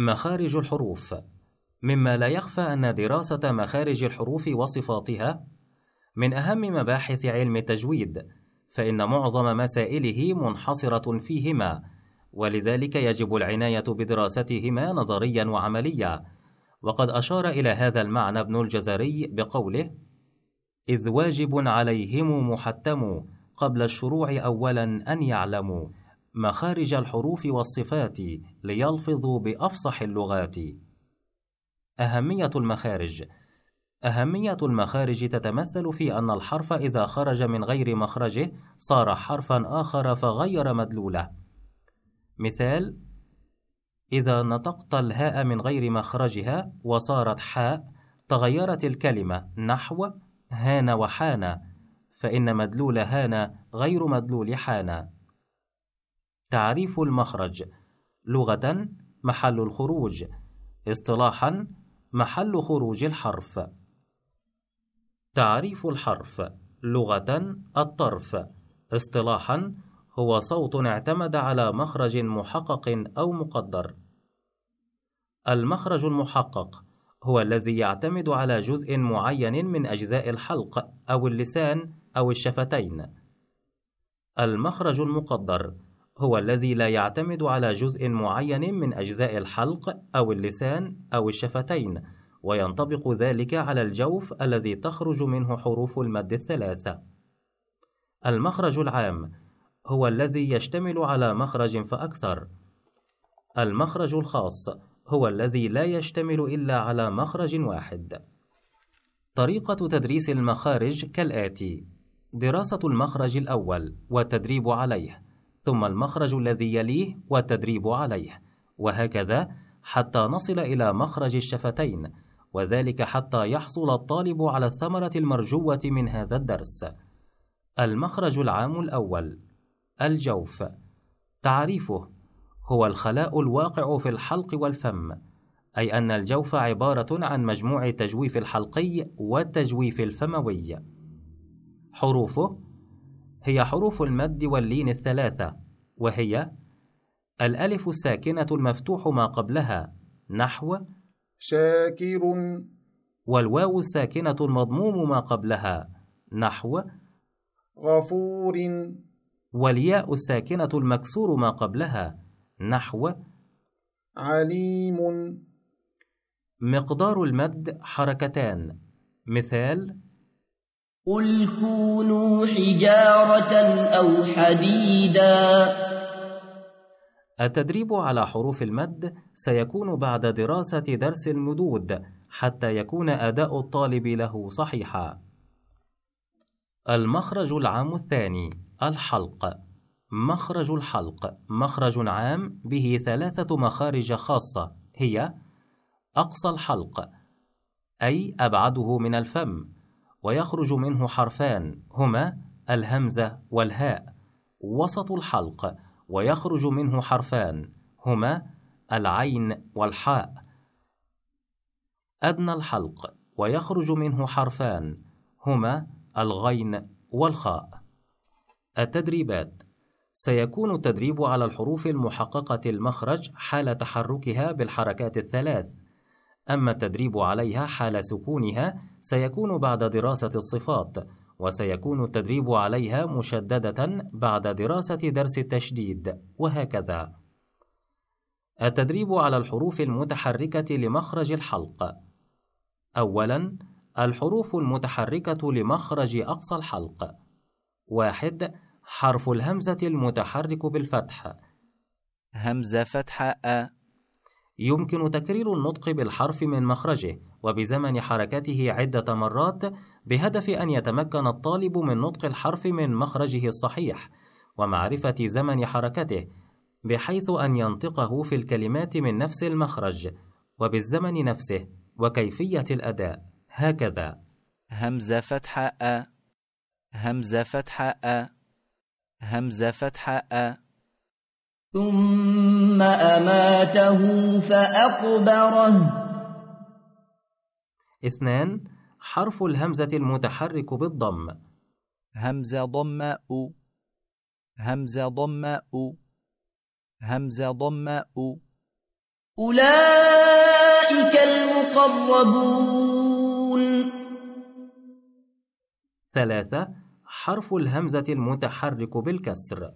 مخارج الحروف. مما لا يخفى أن دراسة مخارج الحروف وصفاتها من أهم مباحث علم التجويد فإن معظم مسائله منحصرة فيهما ولذلك يجب العناية بدراستهما نظريا وعمليا. وقد أشار إلى هذا المعنى ابن الجزري بقوله إذ واجب عليهم محتم قبل الشروع أولا أن يعلموا مخارج الحروف والصفات ليلفظوا بأفصح اللغات. أهمية المخارج. أهمية المخارج تتمثل في أن الحرف إذا خرج من غير مخرجه صار حرفا آخر فغير مدلوله. مثال إذا نطقت الهاء من غير مخرجها وصارت حاء تغيرت الكلمة نحو هان وحان فإن مدلول هان غير مدلول حان تعريف المخرج. لغة محل الخروج. اصطلاحا محل خروج الحرف. تعريف الحرف. لغة الطرف. اصطلاحا هو صوت اعتمد على مخرج محقق أو مقدر. المخرج المحقق هو الذي يعتمد على جزء معين من أجزاء الحلق أو اللسان أو الشفتين. المخرج المقدر هو الذي لا يعتمد على جزء معين من أجزاء الحلق أو اللسان أو الشفتين وينطبق ذلك على الجوف الذي تخرج منه حروف المد الثلاثة. المخرج العام هو الذي يشتمل على مخرج فأكثر. المخرج الخاص هو الذي لا يشتمل إلا على مخرج واحد. طريقة تدريس المخارج كالآتي دراسة المخرج الأول والتدريب عليه. ثم المخرج الذي يليه والتدريب عليه وهكذا حتى نصل إلى مخرج الشفتين وذلك حتى يحصل الطالب على الثمرة المرجوة من هذا الدرس. المخرج العام الأول الجوف. تعريفه هو الخلاء الواقع في الحلق والفم أي أن الجوف عبارة عن مجموع التجويف الحلقي والتجويف الفموي. حروفه هي حروف المد واللين الثلاثة وهي الألف الساكنة المفتوح ما قبلها نحو شاكر. والواو الساكنة المضموم ما قبلها نحو غفور. والياء الساكنة المكسور ما قبلها نحو عليم. مقدار المد حركتان مثال قل كونوا حجارة أو حديدا. التدريب على حروف المد سيكون بعد دراسة درس المدود حتى يكون أداء الطالب له صحيحا. المخرج العام الثاني الحلق. مخرج الحلق. مخرج عام به ثلاثة مخارج خاصة هي أقصى الحلق أي أبعده من الفم. ويخرج منه حرفان هما الهمزة والهاء وسط الحلق ويخرج منه حرفان هما العين والحاء. أدنى الحلق ويخرج منه حرفان هما الغين والخاء. التدريبات. سيكون التدريب على الحروف المحققة المخرج حال تحركها بالحركات الثلاث أما التدريب عليها حال سكونها سيكون بعد دراسة الصفات وسيكون التدريب عليها مشددة بعد دراسة درس التشديد وهكذا. التدريب على الحروف المتحركة لمخرج الحلق. أولاً الحروف المتحركة لمخرج أقصى الحلق. واحد حرف الهمزة المتحرك بالفتح. همزة فتحة أ. يمكن تكرير النطق بالحرف من مخرجه وبزمن حركته عدة مرات بهدف أن يتمكن الطالب من نطق الحرف من مخرجه الصحيح ومعرفة زمن حركته بحيث أن ينطقه في الكلمات من نفس المخرج وبالزمن نفسه وكيفية الأداء. هكذا. همزة فتحة أ. همزة فتحة أ. همزة فتحة أ. ثم أماته فأقبره. اثنان حرف الهمزة المتحرك بالضم. همزة ضم أ همزة ضم أ همزة ضم أ أولئك المقربون. ثلاثة حرف الهمزة المتحرك بالكسر.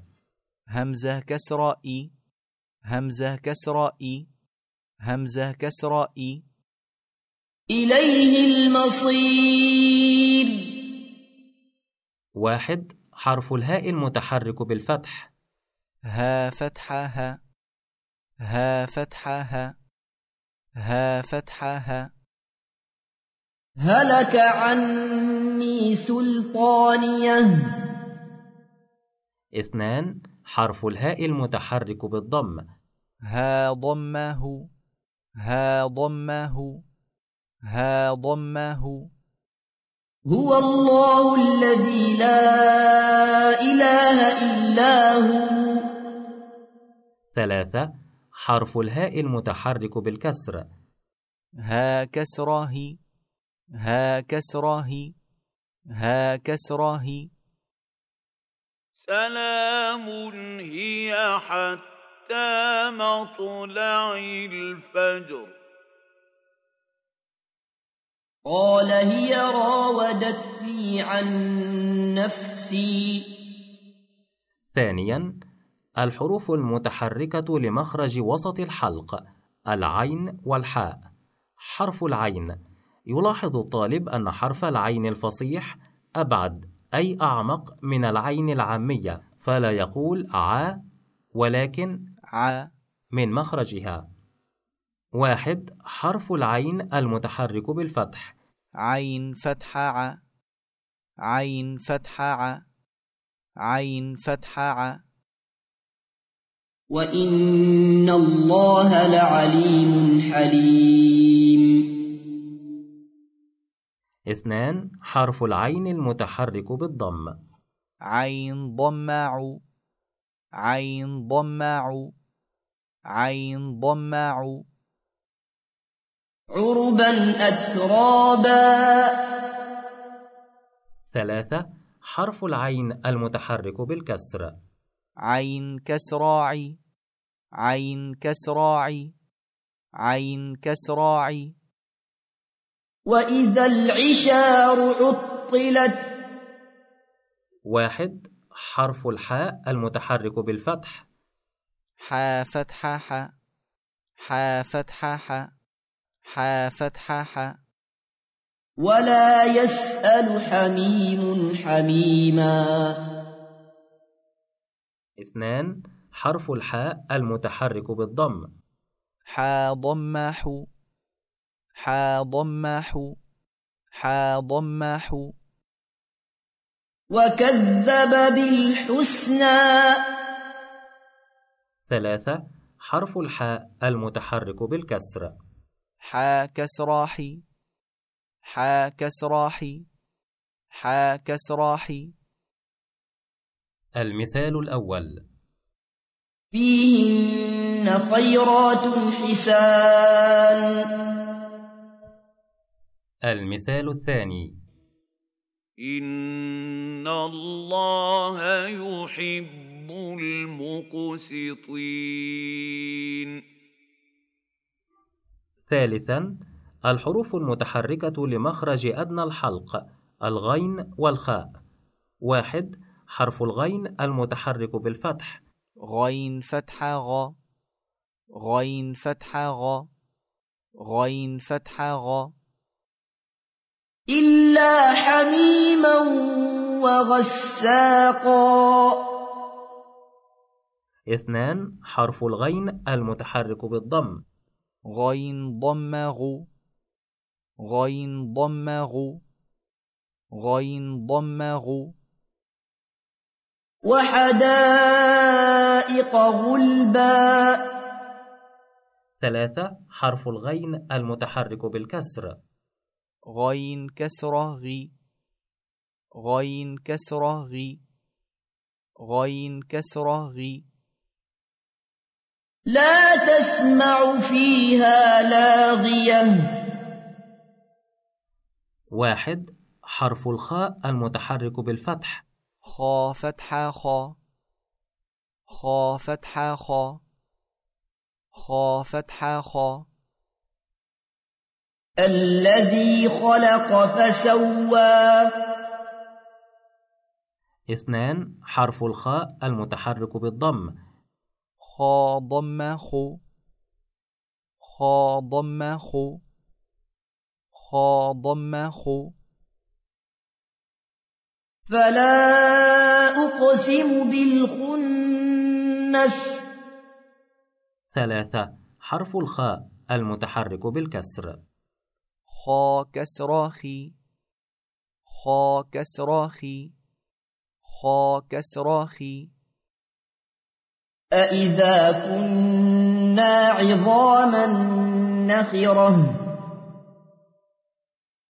همزة كسرة إي. همزة كسرة إي. همزة كسرة إي. إليه المصير. واحد حرف الهاء المتحرك بالفتح. ها فتحة ها. ها فتحة ها. ها فتحة ها. هلك عني سلطانية. اثنان حرف الهاء المتحرك بالضم. ها ضمه ها ضمه ها ضمه. هو الله الذي لا إله إلا هو. ثلاثة حرف الهاء المتحرك بالكسر. ها كسره ها كسره ها كسره. سلام هي حتى مطلع الفجر. قال هي راودتني عن نفسي. ثانيا الحروف المتحركة لمخرج وسط الحلق العين والحاء. حرف العين يلاحظ الطالب أن حرف العين الفصيح أبعد. أي أعمق من العين العامية فلا يقول ع ولكن ع من مخرجها. واحد حرف العين المتحرك بالفتح. عين فتحة ع عين فتحة ع عين فتحة ع وإن الله لعليم حليم. اثنان حرف العين المتحرك بالضم. عين ضمع عين ضمع عين ضمع. عربا أترابا. ثلاثة حرف العين المتحرك بالكسر. عين كسراعي عين كسراعي عين كسراعي. وإذا العشار عطلت واحد حرف الحاء المتحرك بالفتح. حا فتحة حا. حا فتحة حا. حا فتحة حا. ولا يسأل حميم حميما. اثنان حرف الحاء المتحرك بالضم. حا ضمح حا ضمح حا ضمح وكذب بالحسنى. ثلاثة حرف الحاء المتحرك بالكسر. حا كسراحي حا كسراحي حا كسراحي. المثال الأول. فيهن خيرات حسان. المثال الثاني. إن الله يحب المقسطين. ثالثا الحروف المتحركة لمخرج أدنى الحلق الغين والخاء. واحد حرف الغين المتحرك بالفتح. غين فتحة غا غين فتحة غا غين فتحة غا إلا حميما وغساقا. اثنان حرف الغين المتحرك بالضم. غين ضمغ. غين ضمغ. غين ضمغ. وحدائق غلبا. ثلاثة حرف الغين المتحرك بالكسر. غين كسرة غي. غين كسرة غي. غين كسرة غي. لا تسمع فيها لاغية. واحد حرف الخاء المتحرك بالفتح. خا فتحة خا. خا فتحة خا. خا فتحة خا. الذي خلق فسوى. اثنان حرف الخاء المتحرك بالضم. خا ضم خو خا ضم خو خا ضم خو فلا أقسم بالخنس. ثلاثة حرف الخاء المتحرك بالكسر. خا كسراخي. خا كسراخي. خا كسراخي. أإذا كنا عظاما نخرة